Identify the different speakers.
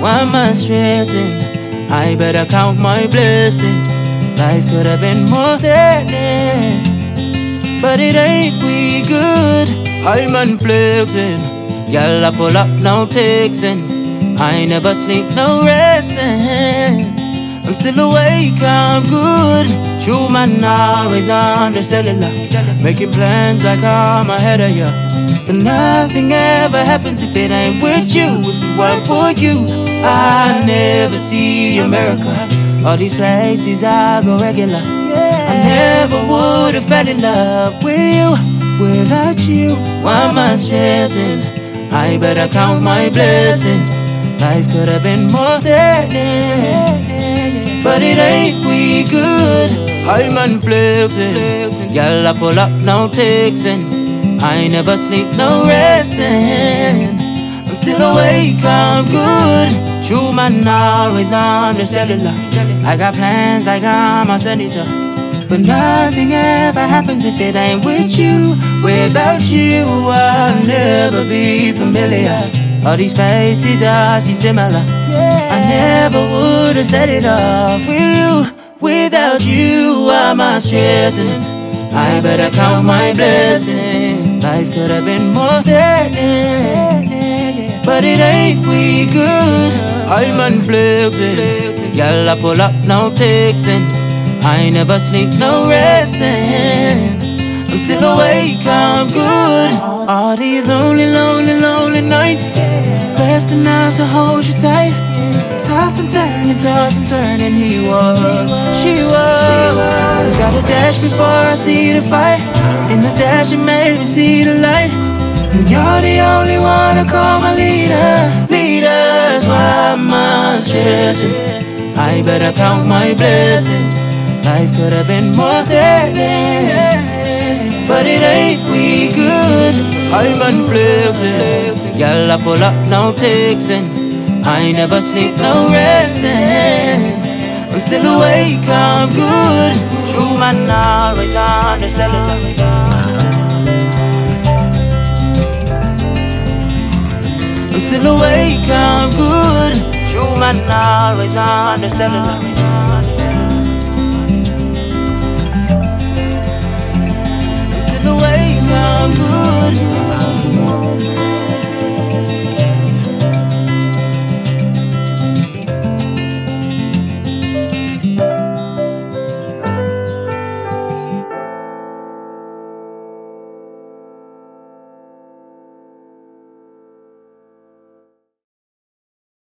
Speaker 1: Why am I stressing? I better count my blessings. Life could have been more threatening, but it ain't we good. I'm unflexing. Y'all I pull up, no texting. I never sleep, no resting. I'm still awake, I'm good. True man, always on the cellular. Making plans like I'm ahead of ya. But nothing ever happens if it ain't with you. If it weren't for you, I never see America. All these places I go regular. I never would have fell in love with you without you. Why am I stressing? I better count my blessings. Life could have been more threatening, but it ain't we good. I'm unflexing, y'all I pull up, no texting. I never sleep, no resting. Still awake, I'm good. True man, always on the cellular. I got plans, I got my senator. But nothing ever happens if it ain't with you. Without you, I'll never be familiar. All these faces are see similar. I never would have set it off with you. Without you, I'm not stressing. I better count my blessings. Life could have been more threatening, but it ain't we good. I'm unflexing. Y'all I pull up, no texting. I never sleep, no resting. I'm still awake, I'm good. All these lonely, lonely, lonely nights. Blessed enough to hold you tight. Toss and turn and toss and turn, and he was, she was. Got a dash before I see the fight. In the dash, it made me see the light. And you're the only one to call my leader. Leaders, why am I stressing? I better count my blessings. Life could have been more threatening, but it ain't we good. I'm unflexing, y'all pull up, no texting. I never sleep, no resting. I'm still awake, I'm good. True man, always on the cellular. I'm still awake, I'm good. True man, always on still awake, I'm good.